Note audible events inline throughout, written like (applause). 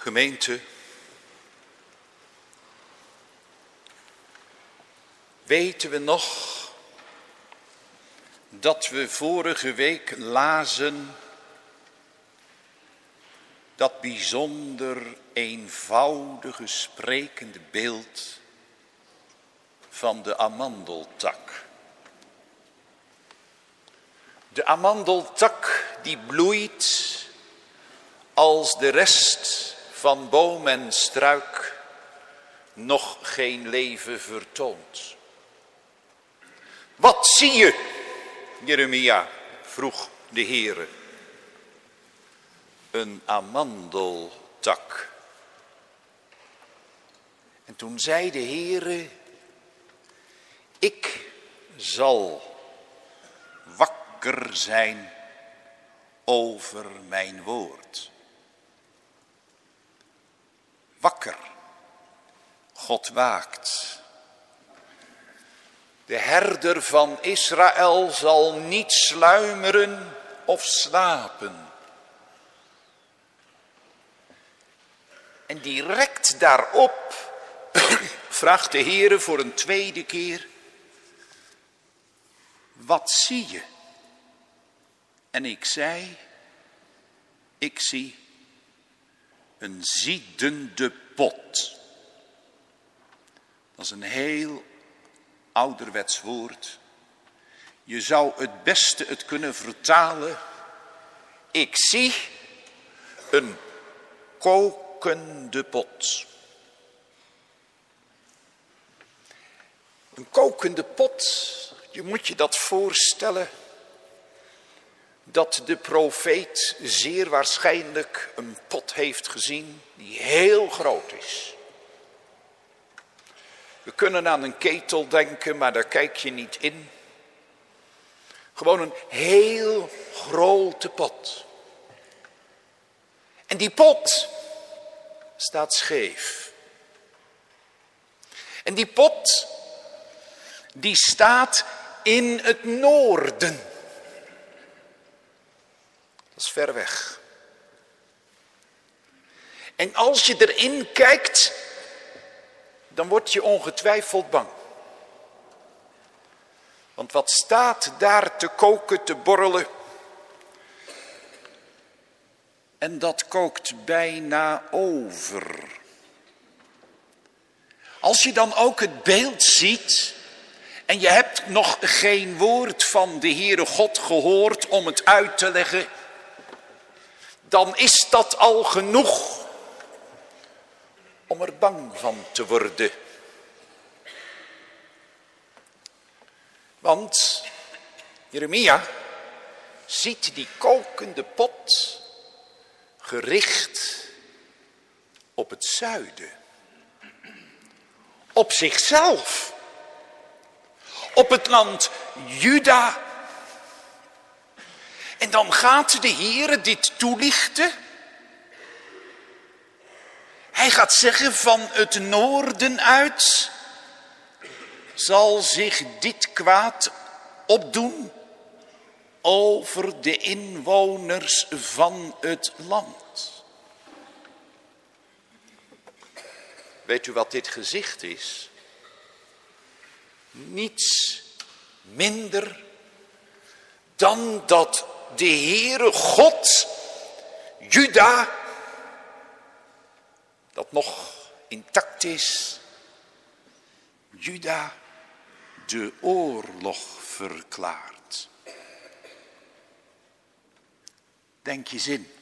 Gemeente, weten we nog dat we vorige week lazen dat bijzonder eenvoudige sprekende beeld van de amandeltak. De amandeltak die bloeit als de rest van boom en struik nog geen leven vertoont. Wat zie je, Jeremia, vroeg de Heere. Een amandeltak. En toen zei de Heere, ik zal wakker zijn over mijn woord. Wakker. God waakt. De herder van Israël zal niet sluimeren of slapen. En direct daarop (clears throat) vraagt de Heere voor een tweede keer, wat zie je? En ik zei, ik zie een ziedende pot. Dat is een heel ouderwets woord. Je zou het beste het kunnen vertalen. Ik zie een kokende pot. Een kokende pot, je moet je dat voorstellen, dat de profeet zeer waarschijnlijk een pot heeft gezien die heel groot is. We kunnen aan een ketel denken, maar daar kijk je niet in. Gewoon een heel grote pot. En die pot staat scheef. En die pot, die staat in het noorden. Dat is ver weg. En als je erin kijkt, dan word je ongetwijfeld bang. Want wat staat daar te koken, te borrelen? En dat kookt bijna over. Als je dan ook het beeld ziet en je hebt nog geen woord van de Heere God gehoord om het uit te leggen, dan is dat al genoeg om er bang van te worden. Want Jeremia ziet die kokende pot gericht op het zuiden. Op zichzelf. Op het land Juda. En dan gaat de Heere dit toelichten hij gaat zeggen van het noorden uit zal zich dit kwaad opdoen over de inwoners van het land. Weet u wat dit gezicht is? Niets minder dan dat de Heere God Juda dat nog intact is, Juda de oorlog verklaart. Denk je zin.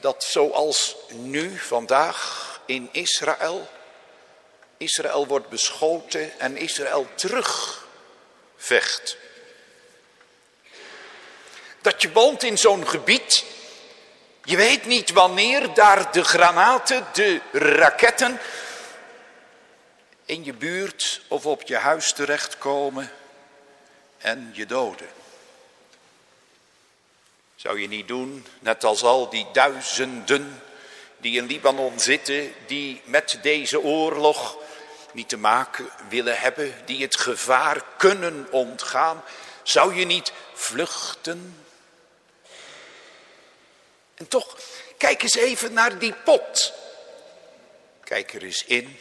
Dat zoals nu, vandaag in Israël, Israël wordt beschoten en Israël terugvecht. Dat je woont in zo'n gebied je weet niet wanneer daar de granaten, de raketten in je buurt of op je huis terechtkomen en je doden. Zou je niet doen, net als al die duizenden die in Libanon zitten, die met deze oorlog niet te maken willen hebben, die het gevaar kunnen ontgaan. Zou je niet vluchten En toch, kijk eens even naar die pot. Kijk er eens in.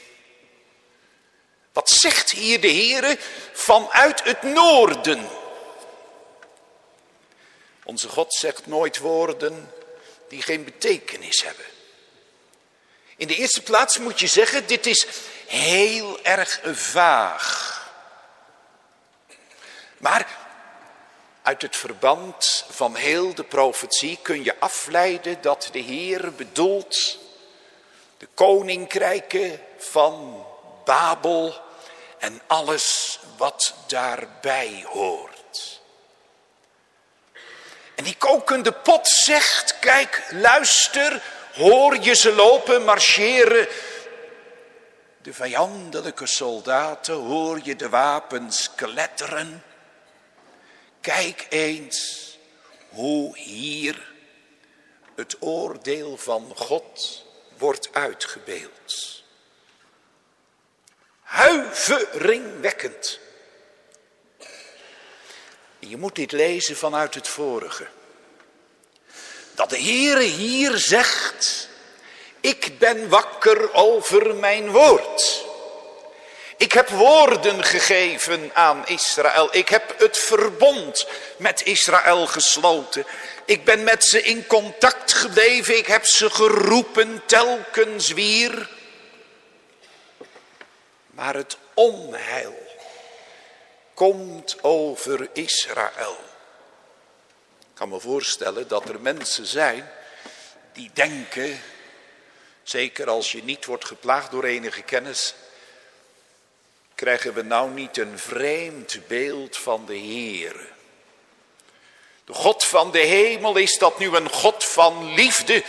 Wat zegt hier de Heere vanuit het noorden? Onze God zegt nooit woorden die geen betekenis hebben. In de eerste plaats moet je zeggen, dit is heel erg vaag. Maar uit het verband van heel de profetie kun je afleiden dat de Heer bedoelt de koninkrijken van Babel en alles wat daarbij hoort. En die kokende pot zegt, kijk, luister, hoor je ze lopen, marcheren. De vijandelijke soldaten, hoor je de wapens kletteren. Kijk eens hoe hier het oordeel van God wordt uitgebeeld. Huiveringwekkend. Je moet dit lezen vanuit het vorige. Dat de Heere hier zegt, ik ben wakker over mijn woord. Ik heb woorden gegeven aan Israël. Ik heb het verbond met Israël gesloten. Ik ben met ze in contact gebleven. Ik heb ze geroepen telkens weer. Maar het onheil komt over Israël. Ik kan me voorstellen dat er mensen zijn die denken, zeker als je niet wordt geplaagd door enige kennis, krijgen we nou niet een vreemd beeld van de Heer. De God van de hemel, is dat nu een God van liefde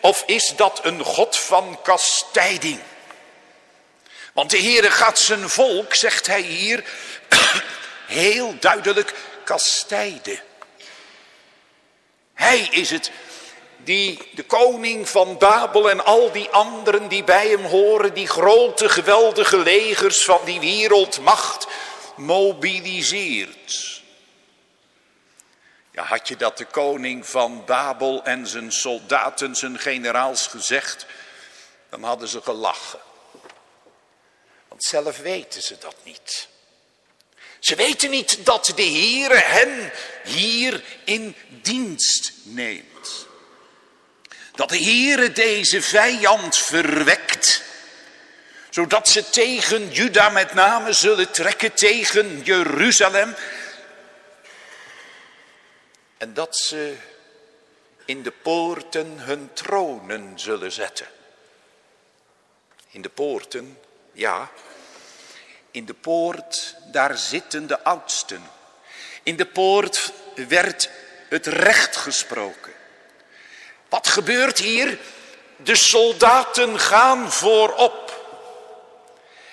of is dat een God van kastijding? Want de Heere gaat zijn volk, zegt hij hier, (coughs) heel duidelijk kastijden. Hij is het die de koning van Babel en al die anderen die bij hem horen, die grote geweldige legers van die wereldmacht, mobiliseert. Ja, had je dat de koning van Babel en zijn soldaten, zijn generaals gezegd, dan hadden ze gelachen. Want zelf weten ze dat niet. Ze weten niet dat de Heere hen hier in dienst neemt. Dat de Heere deze vijand verwekt. Zodat ze tegen Juda met name zullen trekken, tegen Jeruzalem. En dat ze in de poorten hun tronen zullen zetten. In de poorten, ja. In de poort, daar zitten de oudsten. In de poort werd het recht gesproken. Wat gebeurt hier? De soldaten gaan voorop.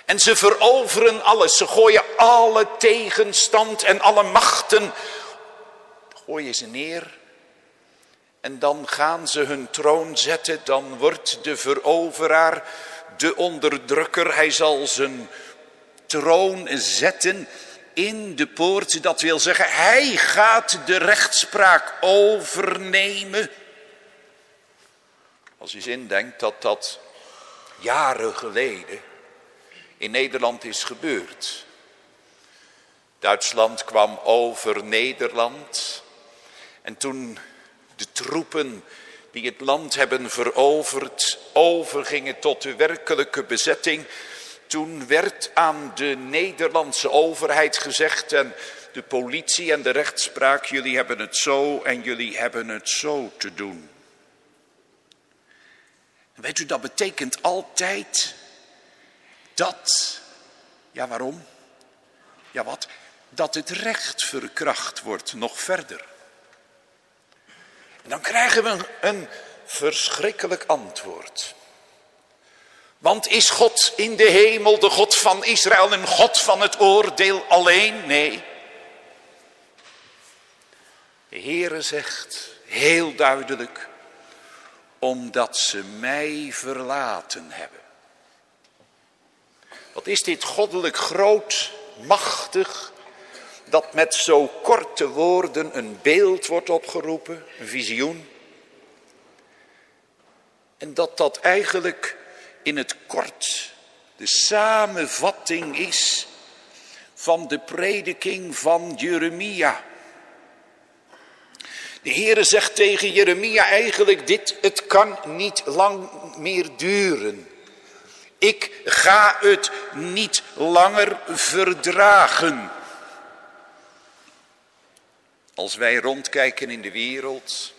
En ze veroveren alles. Ze gooien alle tegenstand en alle machten. Gooien ze neer. En dan gaan ze hun troon zetten. Dan wordt de veroveraar, de onderdrukker, hij zal zijn troon zetten in de poort. Dat wil zeggen, hij gaat de rechtspraak overnemen. Als je zin denkt dat dat jaren geleden in Nederland is gebeurd. Duitsland kwam over Nederland. En toen de troepen die het land hebben veroverd overgingen tot de werkelijke bezetting. Toen werd aan de Nederlandse overheid gezegd en de politie en de rechtspraak, jullie hebben het zo en jullie hebben het zo te doen. En weet u, dat betekent altijd dat, ja waarom? Ja wat? Dat het recht verkracht wordt nog verder. En dan krijgen we een verschrikkelijk antwoord. Want is God in de hemel de God van Israël een God van het oordeel alleen? Nee. De Heere zegt heel duidelijk, omdat ze mij verlaten hebben. Wat is dit goddelijk groot, machtig, dat met zo korte woorden een beeld wordt opgeroepen, een visioen. En dat dat eigenlijk in het kort de samenvatting is van de prediking van Jeremia. De Heere zegt tegen Jeremia eigenlijk dit, het kan niet lang meer duren. Ik ga het niet langer verdragen. Als wij rondkijken in de wereld,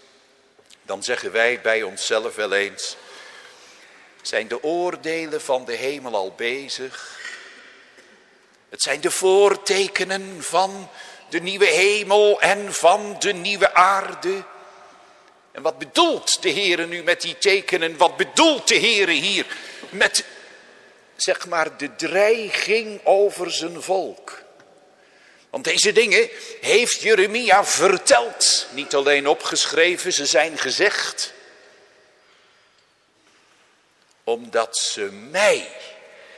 dan zeggen wij bij onszelf wel eens, zijn de oordelen van de hemel al bezig? Het zijn de voortekenen van de nieuwe hemel en van de nieuwe aarde. En wat bedoelt de Heer nu met die tekenen? Wat bedoelt de Heer hier met, zeg maar, de dreiging over zijn volk? Want deze dingen heeft Jeremia verteld, niet alleen opgeschreven, ze zijn gezegd. Omdat ze mij,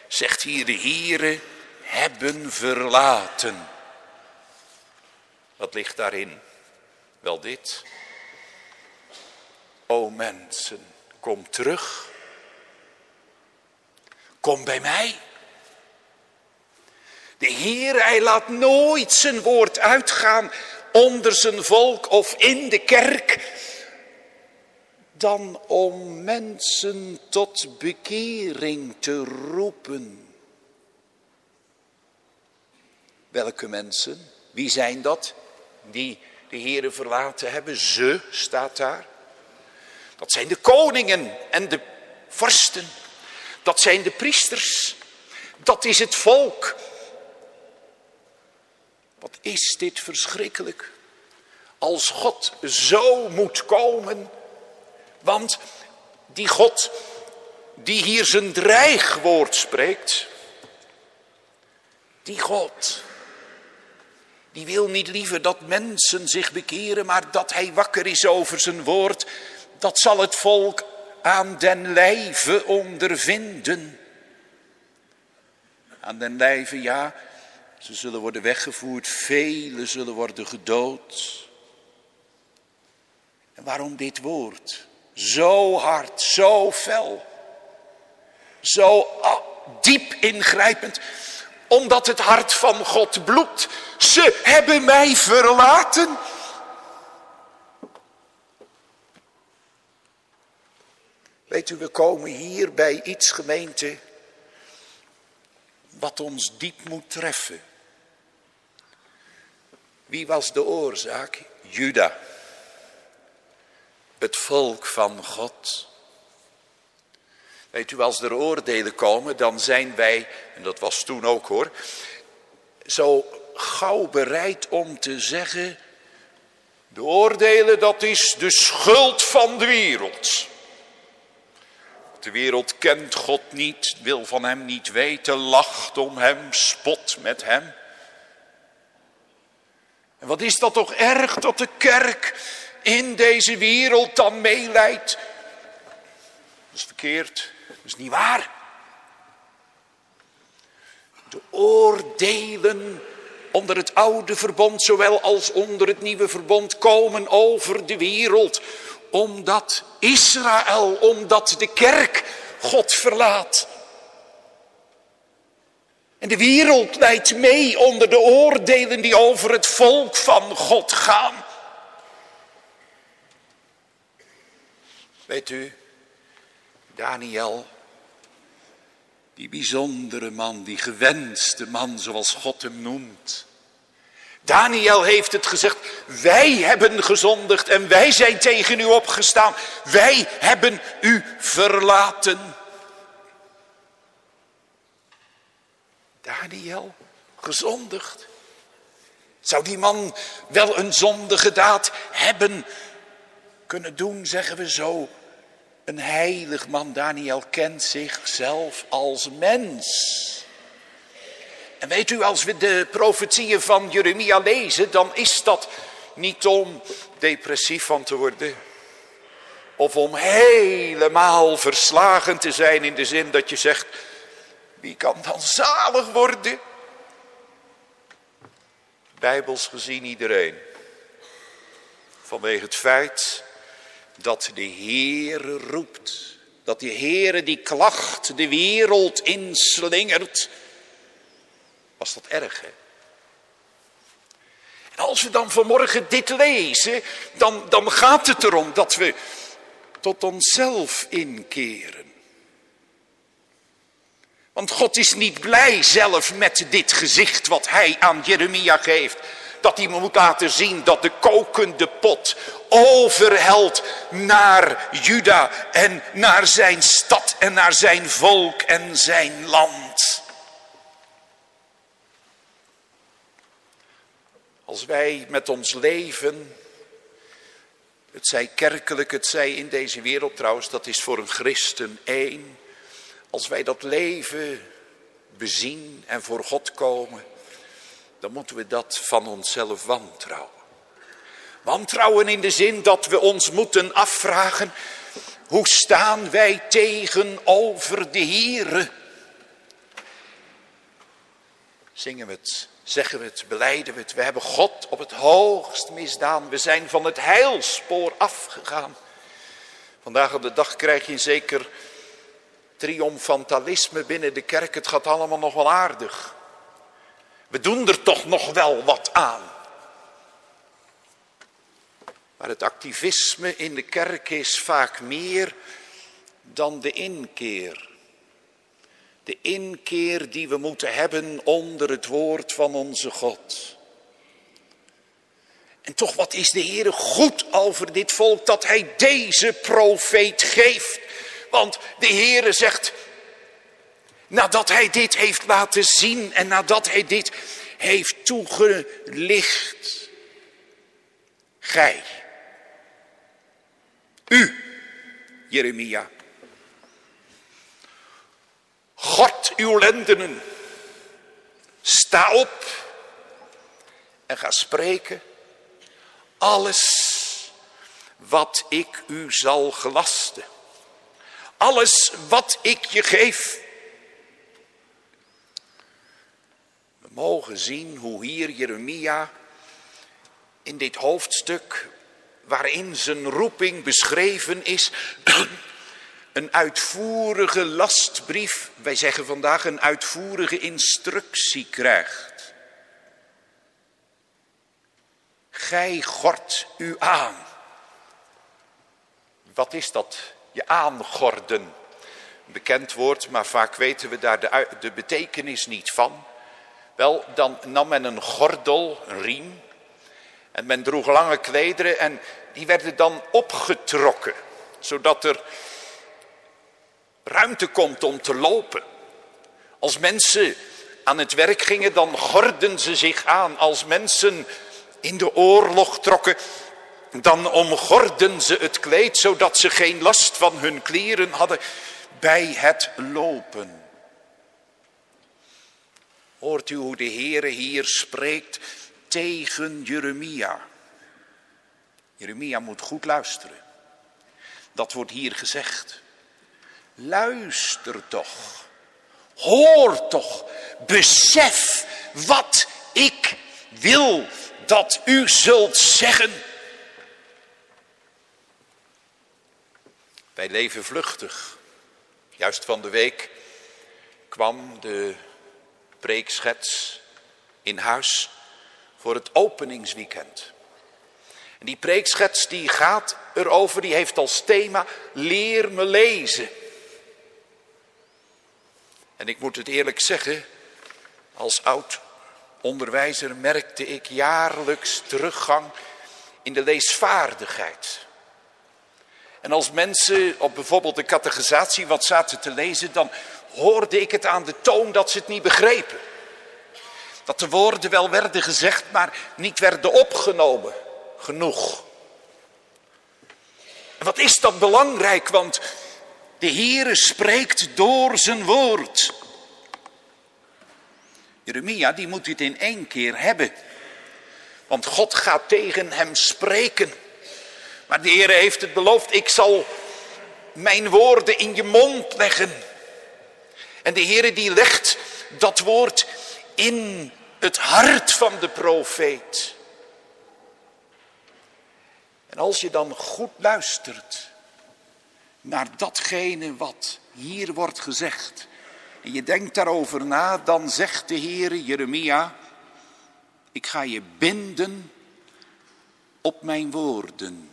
zegt hier de Heere, hebben verlaten. Wat ligt daarin? Wel dit. O mensen, kom terug. Kom bij mij. De Heer, hij laat nooit zijn woord uitgaan onder zijn volk of in de kerk, dan om mensen tot bekering te roepen. Welke mensen? Wie zijn dat? Die de Heere verlaten hebben. Ze staat daar. Dat zijn de koningen en de vorsten. Dat zijn de priesters. Dat is het volk. Wat is dit verschrikkelijk. Als God zo moet komen. Want die God die hier zijn dreigwoord spreekt. Die God die wil niet liever dat mensen zich bekeren, maar dat hij wakker is over zijn woord. Dat zal het volk aan den lijve ondervinden. Aan den lijve, ja, ze zullen worden weggevoerd, velen zullen worden gedood. En waarom dit woord? Zo hard, zo fel, zo diep ingrijpend omdat het hart van God bloedt. Ze hebben mij verlaten. Weet u, we komen hier bij iets gemeente wat ons diep moet treffen. Wie was de oorzaak? Juda. Het volk van God. Weet u, als er oordelen komen, dan zijn wij, en dat was toen ook hoor, zo gauw bereid om te zeggen, de oordelen dat is de schuld van de wereld. De wereld kent God niet, wil van hem niet weten, lacht om hem, spot met hem. En wat is dat toch erg dat de kerk in deze wereld dan meeleidt? Dat is verkeerd. Dat is niet waar. De oordelen onder het oude verbond, zowel als onder het nieuwe verbond, komen over de wereld. Omdat Israël, omdat de kerk God verlaat. En de wereld leidt mee onder de oordelen die over het volk van God gaan. Weet u, Daniel, die bijzondere man, die gewenste man zoals God hem noemt. Daniel heeft het gezegd, wij hebben gezondigd en wij zijn tegen u opgestaan. Wij hebben u verlaten. Daniel, gezondigd. Zou die man wel een zondige daad hebben kunnen doen, zeggen we zo, een heilig man, Daniel, kent zichzelf als mens. En weet u, als we de profetieën van Jeremia lezen, dan is dat niet om depressief van te worden. Of om helemaal verslagen te zijn in de zin dat je zegt, wie kan dan zalig worden? Bijbels gezien iedereen. Vanwege het feit dat de Heere roept. Dat die Heere die klacht de wereld inslingert. Was dat erg, hè? En als we dan vanmorgen dit lezen, dan, dan gaat het erom dat we tot onszelf inkeren. Want God is niet blij zelf met dit gezicht wat hij aan Jeremia geeft. Dat hij moet laten zien dat de kokende pot overhelt naar Juda en naar zijn stad en naar zijn volk en zijn land. Als wij met ons leven, het zij kerkelijk, het zij in deze wereld trouwens, dat is voor een christen één. Als wij dat leven bezien en voor God komen, dan moeten we dat van onszelf wantrouwen. Wantrouwen in de zin dat we ons moeten afvragen, hoe staan wij tegenover de Here? Zingen we het, zeggen we het, beleiden we het. We hebben God op het hoogst misdaan. We zijn van het heilspoor afgegaan. Vandaag op de dag krijg je zeker triomfantalisme binnen de kerk. Het gaat allemaal nog wel aardig. We doen er toch nog wel wat aan. Maar het activisme in de kerk is vaak meer dan de inkeer. De inkeer die we moeten hebben onder het woord van onze God. En toch, wat is de Heer goed over dit volk dat hij deze profeet geeft. Want de Heere zegt, nadat hij dit heeft laten zien en nadat hij dit heeft toegelicht, gij, u, Jeremia, God uw lendenen, sta op en ga spreken alles wat ik u zal gelasten. Alles wat ik je geef. Mogen zien hoe hier Jeremia in dit hoofdstuk waarin zijn roeping beschreven is, (clears throat) een uitvoerige lastbrief, wij zeggen vandaag een uitvoerige instructie krijgt. Gij gort u aan. Wat is dat je aangorden. Bekend woord, maar vaak weten we daar de, de betekenis niet van. Wel, dan nam men een gordel, een riem. En men droeg lange klederen en die werden dan opgetrokken. Zodat er ruimte komt om te lopen. Als mensen aan het werk gingen, dan gorden ze zich aan. Als mensen in de oorlog trokken, dan omgorden ze het kleed, zodat ze geen last van hun kleren hadden bij het lopen. Hoort u hoe de Heere hier spreekt tegen Jeremia? Jeremia moet goed luisteren. Dat wordt hier gezegd. Luister toch. Hoor toch. Besef wat ik wil dat u zult zeggen. Wij leven vluchtig. Juist van de week kwam de preekschets in huis voor het openingsweekend. En die preekschets die gaat erover, die heeft als thema leer me lezen. En ik moet het eerlijk zeggen, als oud onderwijzer merkte ik jaarlijks teruggang in de leesvaardigheid. En als mensen op bijvoorbeeld de catechisatie wat zaten te lezen, dan hoorde ik het aan de toon dat ze het niet begrepen. Dat de woorden wel werden gezegd, maar niet werden opgenomen. Genoeg. En wat is dat belangrijk, want de Heere spreekt door zijn woord. Jeremia, die moet dit in één keer hebben. Want God gaat tegen hem spreken. Maar de Heer heeft het beloofd, ik zal mijn woorden in je mond leggen. En de Heer die legt dat woord in het hart van de profeet. En als je dan goed luistert, naar datgene wat hier wordt gezegd. En je denkt daarover na, dan zegt de Heere Jeremia, ik ga je binden op mijn woorden.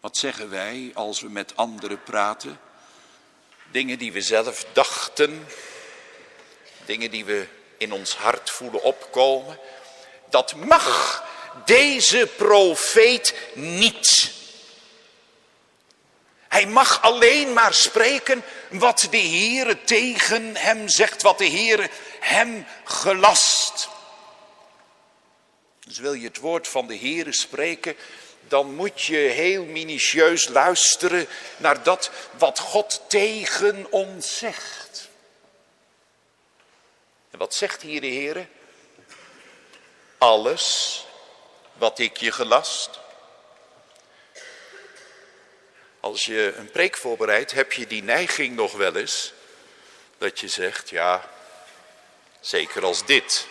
Wat zeggen wij als we met anderen praten? Dingen die we zelf dachten, dingen die we in ons hart voelen opkomen. Dat mag deze profeet niet. Hij mag alleen maar spreken wat de Heere tegen hem zegt, wat de Heere hem gelast. Dus wil je het woord van de Heere spreken, dan moet je heel minutieus luisteren naar dat wat God tegen ons zegt. En wat zegt hier de Heere? Alles wat ik je gelast. Als je een preek voorbereidt, heb je die neiging nog wel eens dat je zegt, ja, zeker als dit.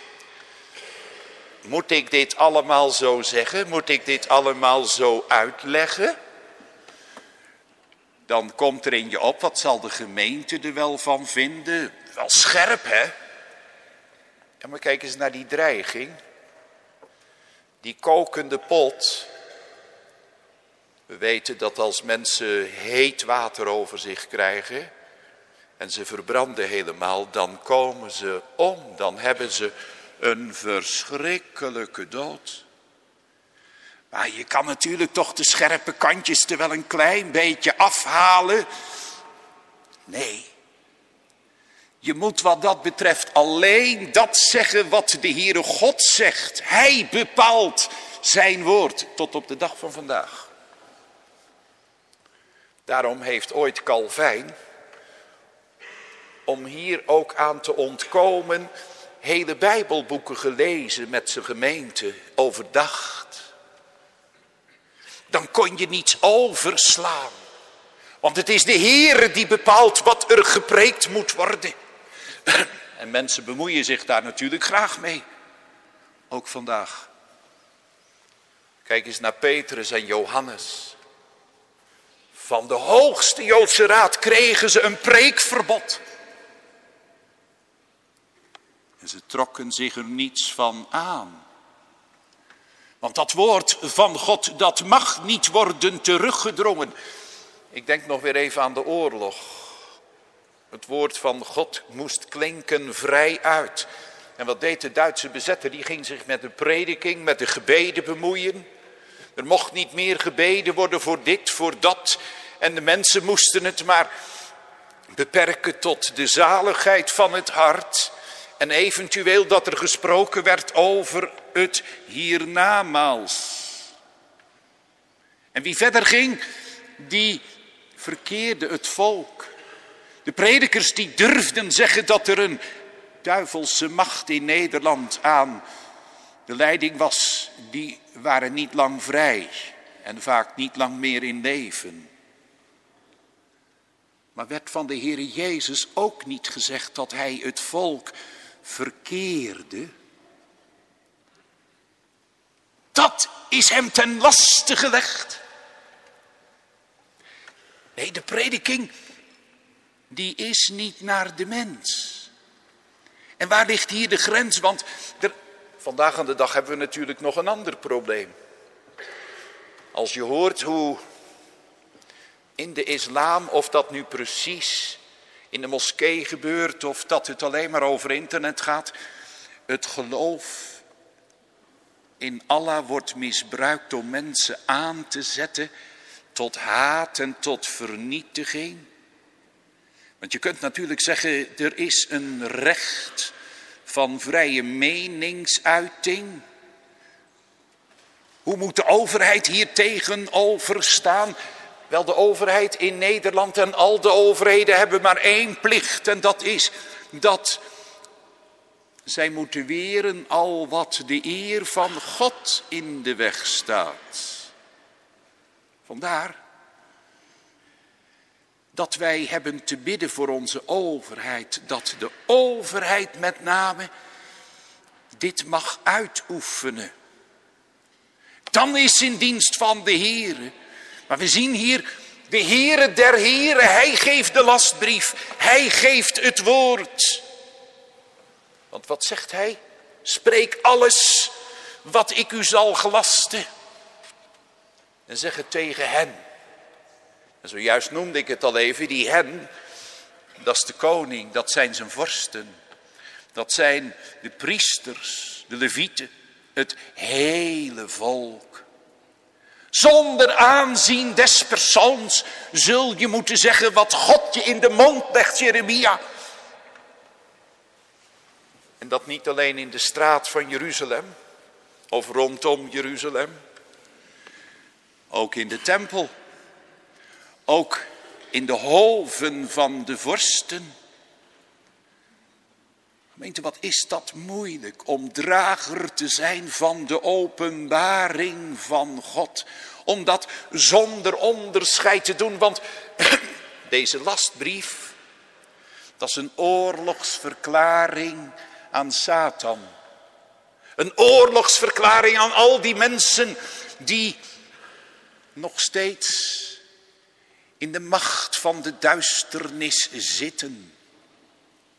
Moet ik dit allemaal zo zeggen? Moet ik dit allemaal zo uitleggen? Dan komt er in je op, wat zal de gemeente er wel van vinden? Wel scherp, hè? Ja, maar kijk eens naar die dreiging. Die kokende pot. We weten dat als mensen heet water over zich krijgen en ze verbranden helemaal, dan komen ze om. Dan hebben ze een verschrikkelijke dood. Maar je kan natuurlijk toch de scherpe kantjes er wel een klein beetje afhalen. Nee. Je moet wat dat betreft alleen dat zeggen wat de Heere God zegt. Hij bepaalt zijn woord tot op de dag van vandaag. Daarom heeft ooit Calvijn, om hier ook aan te ontkomen, hele Bijbelboeken gelezen met zijn gemeente, overdacht. Dan kon je niets overslaan. Want het is de Heere die bepaalt wat er gepreekt moet worden. (clears throat) En mensen bemoeien zich daar natuurlijk graag mee. Ook vandaag. Kijk eens naar Petrus en Johannes. Van de hoogste Joodse raad kregen ze een preekverbod. En ze trokken zich er niets van aan. Want dat woord van God, dat mag niet worden teruggedrongen. Ik denk nog weer even aan de oorlog. Het woord van God moest klinken vrij uit. En wat deed de Duitse bezetter? Die ging zich met de prediking, met de gebeden bemoeien. Er mocht niet meer gebeden worden voor dit, voor dat. En de mensen moesten het maar beperken tot de zaligheid van het hart. En eventueel dat er gesproken werd over het hiernamaals. En wie verder ging, die verkeerde het volk. De predikers die durfden zeggen dat er een duivelse macht in Nederland aan de leiding was, die waren niet lang vrij en vaak niet lang meer in leven. Maar werd van de Heer Jezus ook niet gezegd dat hij het volk verkeerde? Dat is hem ten laste gelegd. Nee, de prediking, die is niet naar de mens. En waar ligt hier de grens? Want er, vandaag aan de dag hebben we natuurlijk nog een ander probleem. Als je hoort hoe in de islam, of dat nu precies in de moskee gebeurt, of dat het alleen maar over internet gaat, het geloof in Allah wordt misbruikt om mensen aan te zetten tot haat en tot vernietiging. Want je kunt natuurlijk zeggen, er is een recht van vrije meningsuiting. Hoe moet de overheid hier tegenover staan? Wel, de overheid in Nederland en al de overheden hebben maar één plicht en dat is dat zij moeten weren al wat de eer van God in de weg staat. Vandaar dat wij hebben te bidden voor onze overheid, dat de overheid met name dit mag uitoefenen. Dan is in dienst van de Heer. Maar we zien hier de Heere der Heren, Hij geeft de lastbrief, Hij geeft het woord. Want wat zegt Hij? Spreek alles wat ik u zal gelasten. En zeg het tegen hen. En zojuist noemde ik het al even, die hen, dat is de koning, dat zijn zijn vorsten. Dat zijn de priesters, de levieten, het hele volk. Zonder aanzien des persoons zul je moeten zeggen wat God je in de mond legt, Jeremia. En dat niet alleen in de straat van Jeruzalem of rondom Jeruzalem. Ook in de tempel. Ook in de hoven van de vorsten. Gemeente, wat is dat moeilijk om drager te zijn van de openbaring van God. Om dat zonder onderscheid te doen, want (clears throat) deze lastbrief, dat is een oorlogsverklaring aan Satan. Een oorlogsverklaring aan al die mensen die nog steeds in de macht van de duisternis zitten.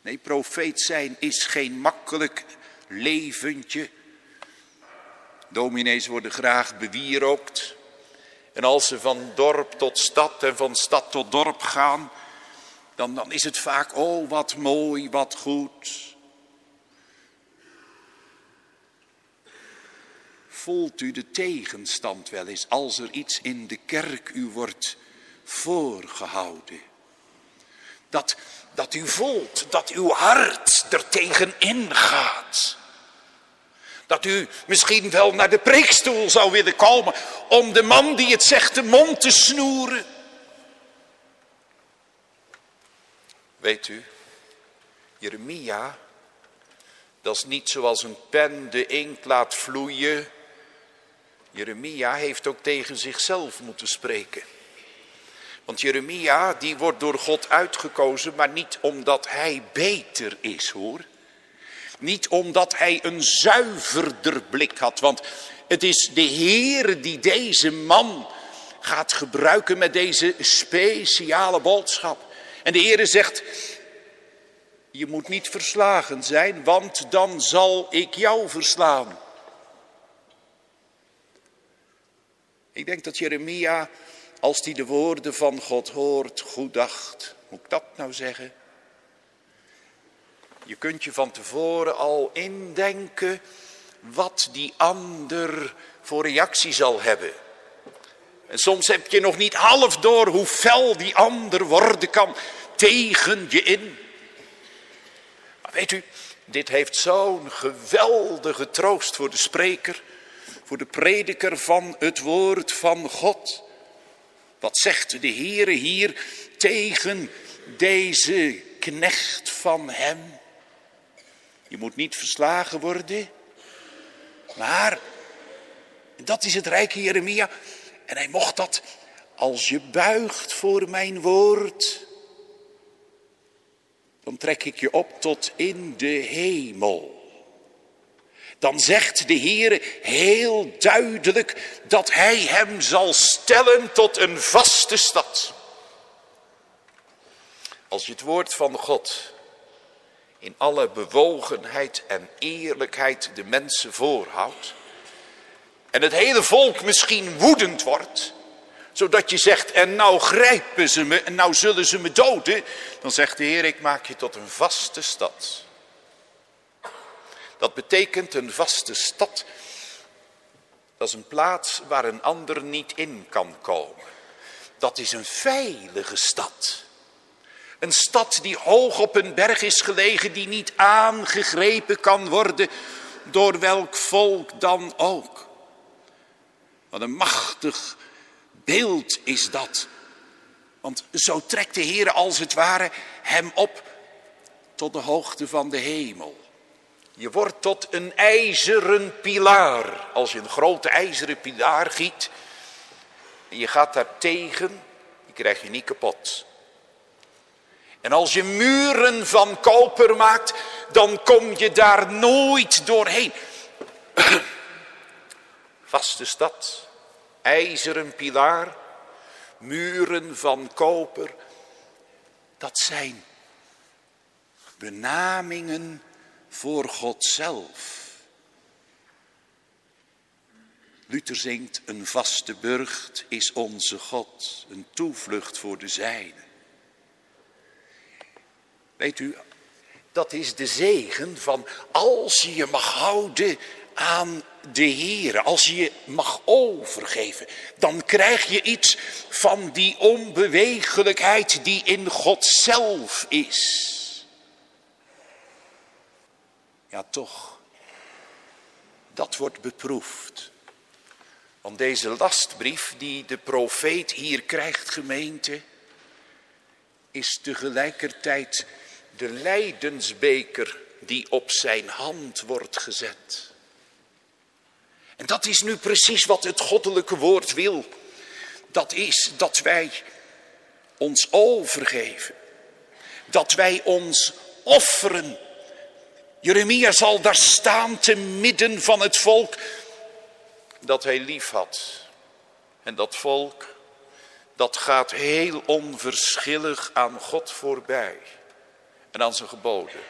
Nee, profeet zijn is geen makkelijk leventje. Dominees worden graag bewierookt. En als ze van dorp tot stad en van stad tot dorp gaan, dan, dan is het vaak, oh wat mooi, wat goed. Voelt u de tegenstand wel eens als er iets in de kerk u wordt voorgehouden? Dat, dat u voelt dat uw hart er tegenin gaat. Dat u misschien wel naar de preekstoel zou willen komen om de man die het zegt de mond te snoeren. Weet u, Jeremia, dat is niet zoals een pen de inkt laat vloeien. Jeremia heeft ook tegen zichzelf moeten spreken. Want Jeremia, die wordt door God uitgekozen, maar niet omdat hij beter is, hoor. Niet omdat hij een zuiverder blik had, want het is de Heer die deze man gaat gebruiken met deze speciale boodschap. En de Heer zegt, je moet niet verslagen zijn, want dan zal ik jou verslaan. Ik denk dat Jeremia als hij de woorden van God hoort, goed dacht. Hoe ik dat nou zeggen? Je kunt je van tevoren al indenken wat die ander voor reactie zal hebben. En soms heb je nog niet half door hoe fel die ander worden kan tegen je in. Maar weet u, dit heeft zo'n geweldige troost voor de spreker, voor de prediker van het woord van God. Wat zegt de Heere hier tegen deze knecht van hem? Je moet niet verslagen worden, maar dat is het rijke Jeremia. En hij mocht dat als je buigt voor mijn woord, dan trek ik je op tot in de hemel dan zegt de Heer heel duidelijk dat Hij hem zal stellen tot een vaste stad. Als je het woord van God in alle bewogenheid en eerlijkheid de mensen voorhoudt, en het hele volk misschien woedend wordt, zodat je zegt, en nou grijpen ze me, en nou zullen ze me doden, dan zegt de Heer, ik maak je tot een vaste stad. Dat betekent een vaste stad. Dat is een plaats waar een ander niet in kan komen. Dat is een veilige stad. Een stad die hoog op een berg is gelegen, die niet aangegrepen kan worden door welk volk dan ook. Wat een machtig beeld is dat. Want zo trekt de Heer als het ware hem op tot de hoogte van de hemel. Je wordt tot een ijzeren pilaar. Als je een grote ijzeren pilaar giet en je gaat daar tegen, die krijg je niet kapot. En als je muren van koper maakt, dan kom je daar nooit doorheen. (coughs) Vaste stad, ijzeren pilaar, muren van koper. Dat zijn benamingen voor God zelf. Luther zingt, een vaste burcht is onze God, een toevlucht voor de zijne. Weet u, dat is de zegen van als je je mag houden aan de Heer, als je je mag overgeven, dan krijg je iets van die onbewegelijkheid die in God zelf is. Ja, toch, dat wordt beproefd. Want deze lastbrief die de profeet hier krijgt, gemeente, is tegelijkertijd de lijdensbeker die op zijn hand wordt gezet. En dat is nu precies wat het goddelijke woord wil. Dat is dat wij ons overgeven. Dat wij ons offeren. Jeremia zal daar staan te midden van het volk dat hij lief had. En dat volk, dat gaat heel onverschillig aan God voorbij. En aan zijn geboden.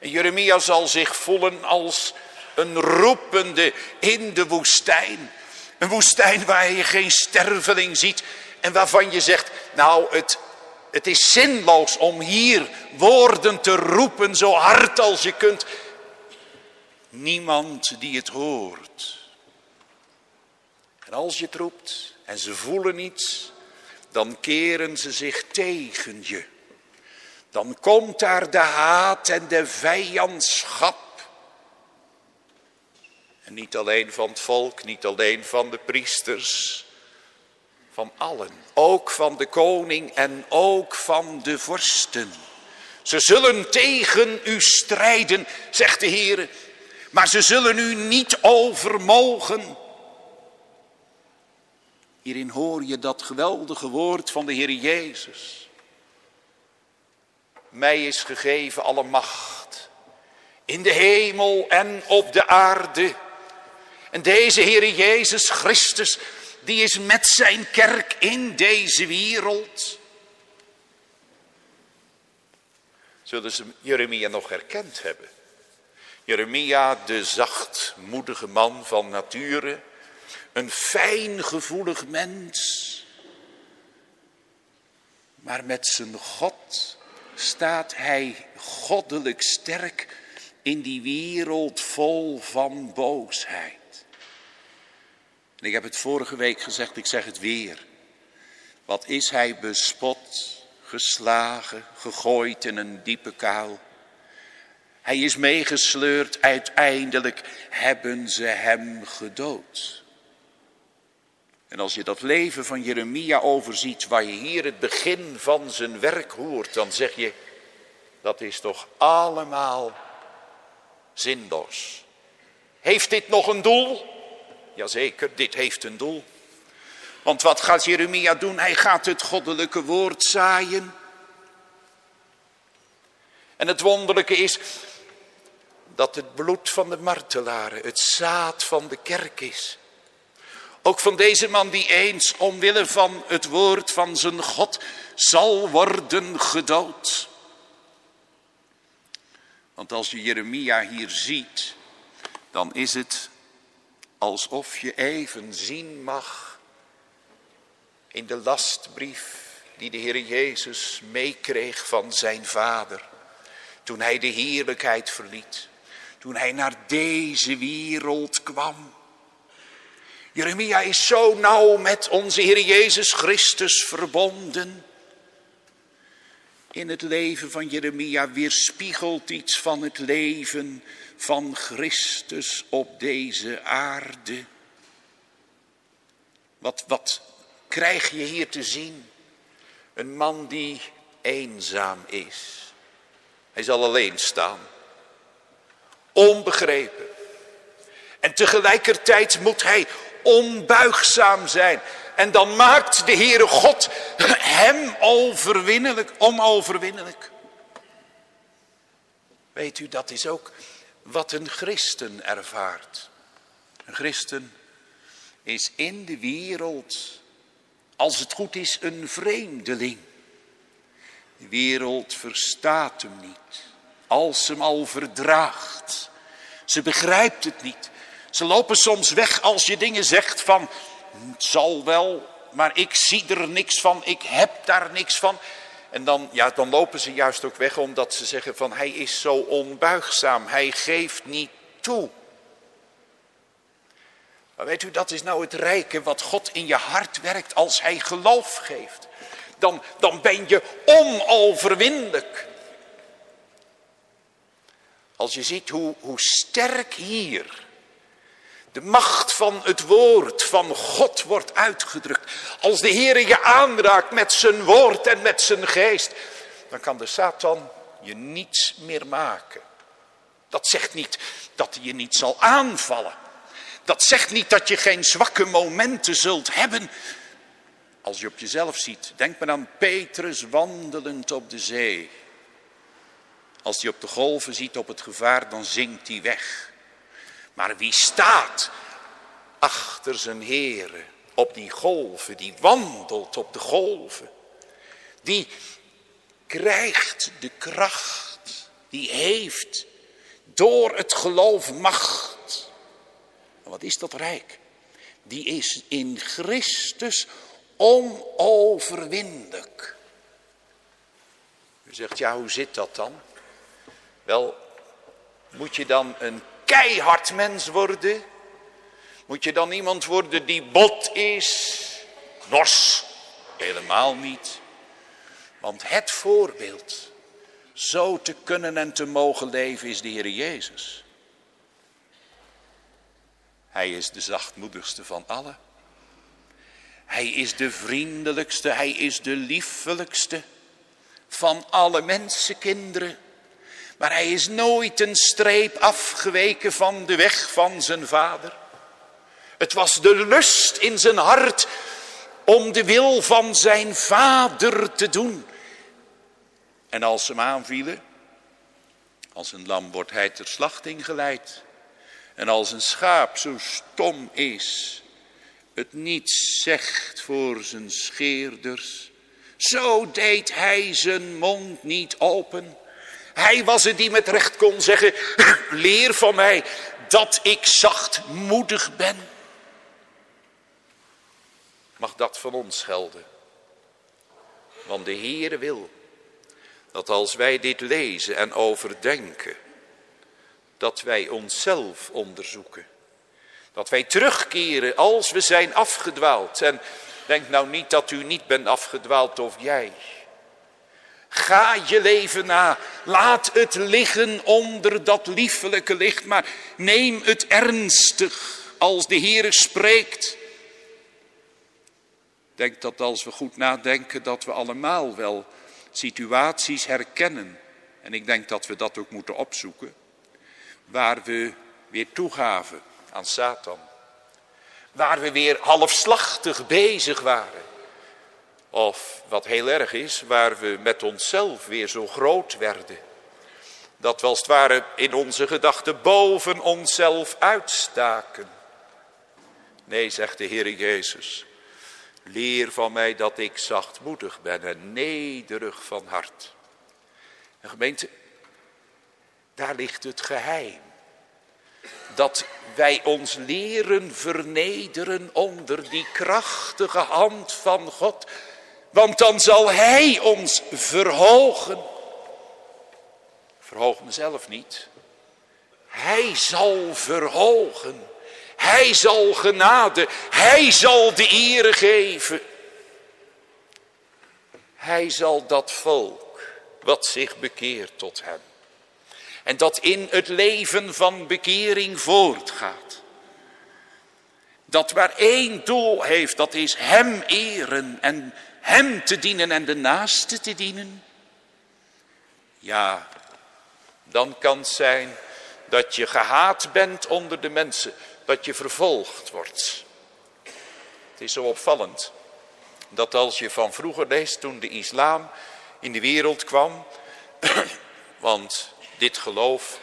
En Jeremia zal zich voelen als een roepende in de woestijn. Een woestijn waar je geen sterveling ziet en waarvan je zegt, nou het, het is zinloos om hier woorden te roepen zo hard als je kunt. Niemand die het hoort. En als je het roept en ze voelen iets, dan keren ze zich tegen je. Dan komt daar de haat en de vijandschap. En niet alleen van het volk, niet alleen van de priesters, van allen. Ook van de koning en ook van de vorsten. Ze zullen tegen u strijden, zegt de Heer, maar ze zullen u niet overmogen. Hierin hoor je dat geweldige woord van de Heer Jezus. Mij is gegeven alle macht in de hemel en op de aarde. En deze Heer Jezus Christus, die is met zijn kerk in deze wereld. Zullen ze Jeremia nog herkend hebben? Jeremia, de zachtmoedige man van nature, een fijngevoelig mens. Maar met zijn God staat hij goddelijk sterk in die wereld vol van boosheid. Ik heb het vorige week gezegd, ik zeg het weer. Wat is hij bespot, geslagen, gegooid in een diepe kuil. Hij is meegesleurd, uiteindelijk hebben ze hem gedood. En als je dat leven van Jeremia overziet, waar je hier het begin van zijn werk hoort, dan zeg je, dat is toch allemaal zinloos. Heeft dit nog een doel? Jazeker, dit heeft een doel. Want wat gaat Jeremia doen? Hij gaat het goddelijke woord zaaien. En het wonderlijke is dat het bloed van de martelaren het zaad van de kerk is. Ook van deze man die eens omwille van het woord van zijn God zal worden gedood. Want als je Jeremia hier ziet, dan is het alsof je even zien mag in de lastbrief die de Heer Jezus meekreeg van zijn vader. Toen hij de heerlijkheid verliet. Toen hij naar deze wereld kwam. Jeremia is zo nauw met onze Heer Jezus Christus verbonden. In het leven van Jeremia weerspiegelt iets van het leven van Christus op deze aarde. Wat, wat krijg je hier te zien? Een man die eenzaam is. Hij zal alleen staan. Onbegrepen. En tegelijkertijd moet hij onbuigzaam zijn. En dan maakt de Heere God hem overwinnelijk, onoverwinnelijk. Weet u, dat is ook wat een christen ervaart. Een christen is in de wereld als het goed is, een vreemdeling. De wereld verstaat hem niet, als ze hem al verdraagt. Ze begrijpt het niet. Ze lopen soms weg als je dingen zegt van, het zal wel, maar ik zie er niks van, ik heb daar niks van. En dan, ja, dan lopen ze juist ook weg omdat ze zeggen van hij is zo onbuigzaam, hij geeft niet toe. Maar weet u, dat is nou het rijke wat God in je hart werkt als hij geloof geeft. Dan, dan ben je onoverwinnelijk. Als je ziet hoe, hoe sterk hier de macht van het woord van God wordt uitgedrukt. Als de Heer je aanraakt met zijn woord en met zijn geest. Dan kan de Satan je niets meer maken. Dat zegt niet dat hij je niet zal aanvallen. Dat zegt niet dat je geen zwakke momenten zult hebben. Als je op jezelf ziet, denk maar aan Petrus wandelend op de zee. Als hij op de golven ziet op het gevaar, dan zinkt hij weg. Maar wie staat achter zijn heren op die golven, die wandelt op de golven, die krijgt de kracht, die heeft door het geloof macht. En wat is dat rijk? Die is in Christus onoverwinnelijk. U zegt, ja, hoe zit dat dan? Wel, moet je dan een keihard mens worden? Moet je dan iemand worden die bot is? Nors? Helemaal niet. Want het voorbeeld zo te kunnen en te mogen leven is de Heer Jezus. Hij is de zachtmoedigste van allen. Hij is de vriendelijkste, hij is de liefelijkste van alle mensenkinderen. Maar hij is nooit een streep afgeweken van de weg van zijn vader. Het was de lust in zijn hart om de wil van zijn vader te doen. En als ze hem aanvielen, als een lam wordt hij ter slachting geleid. En als een schaap zo stom is, het niets zegt voor zijn scheerders, zo deed hij zijn mond niet open. Hij was het die met recht kon zeggen, (laughs) leer van mij dat ik zachtmoedig ben. Mag dat van ons gelden? Want de Heere wil dat als wij dit lezen en overdenken, dat wij onszelf onderzoeken. Dat wij terugkeren als we zijn afgedwaald. En denk nou niet dat u niet bent afgedwaald of jij. Ga je leven na. Laat het liggen onder dat liefelijke licht. Maar neem het ernstig als de Heer spreekt. Denk dat als we goed nadenken dat we allemaal wel situaties herkennen. En ik denk dat we dat ook moeten opzoeken. Waar we weer toegaven aan Satan. Waar we weer halfslachtig bezig waren. Of wat heel erg is, waar we met onszelf weer zo groot werden. Dat we als het ware in onze gedachten boven onszelf uitstaken. Nee, zegt de Heer Jezus. Leer van mij dat ik zachtmoedig ben en nederig van hart. En gemeente, daar ligt het geheim. Dat wij ons leren vernederen onder die krachtige hand van God. Want dan zal Hij ons verhogen. Verhoog mezelf niet. Hij zal verhogen. Hij zal genade, hij zal de ere geven. Hij zal dat volk wat zich bekeert tot hem. En dat in het leven van bekering voortgaat. Dat maar één doel heeft, dat is hem eren en hem te dienen en de naaste te dienen. Ja, dan kan het zijn dat je gehaat bent onder de mensen dat je vervolgd wordt. Het is zo opvallend dat als je van vroeger leest toen de islam in de wereld kwam, (clears throat) want dit geloof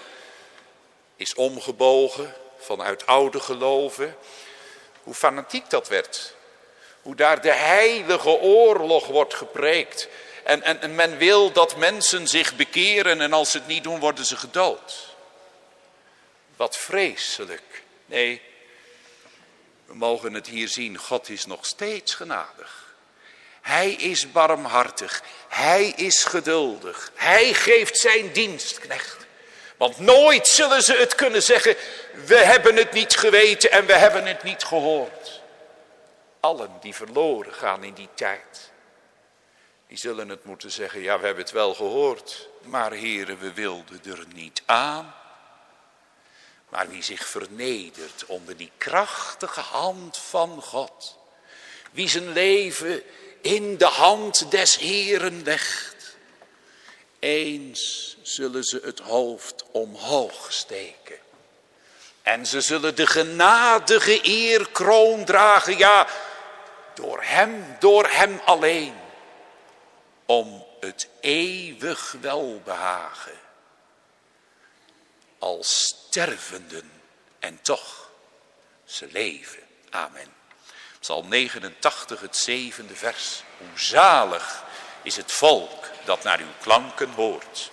is omgebogen vanuit oude geloven, hoe fanatiek dat werd. Hoe daar de heilige oorlog wordt gepreekt. En, en, en men wil dat mensen zich bekeren en als ze het niet doen worden ze gedood. Wat vreselijk. Nee, we mogen het hier zien. God is nog steeds genadig. Hij is barmhartig. Hij is geduldig. Hij geeft zijn dienstknecht. Want nooit zullen ze het kunnen zeggen, we hebben het niet geweten en we hebben het niet gehoord. Allen die verloren gaan in die tijd, die zullen het moeten zeggen, ja we hebben het wel gehoord, maar heren we wilden er niet aan. Maar wie zich vernedert onder die krachtige hand van God, wie zijn leven in de hand des Heren legt, eens zullen ze het hoofd omhoog steken. En ze zullen de genadige eerkroon dragen, ja, door hem, door hem alleen, om het eeuwig welbehagen. Als stervenden en toch, ze leven. Amen. Psalm 89, het zevende vers. Hoe zalig is het volk dat naar uw klanken hoort.